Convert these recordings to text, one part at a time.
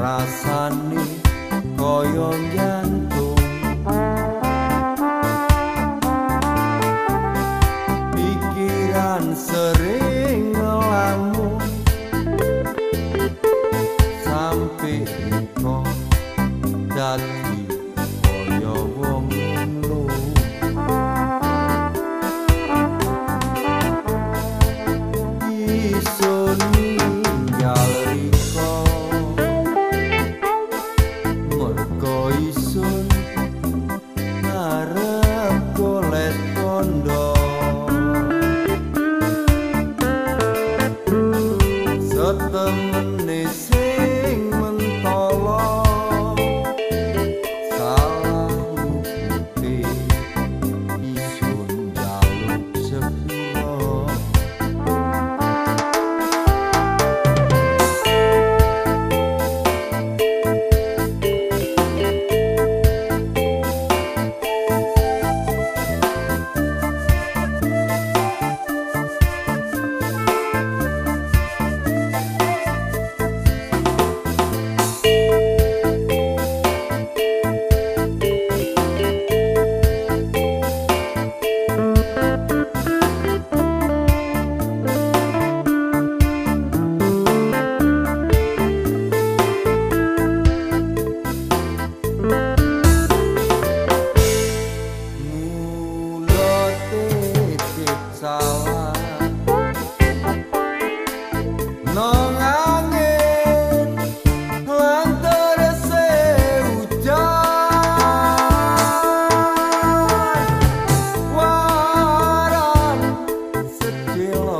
rasane koyo jantung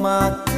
mata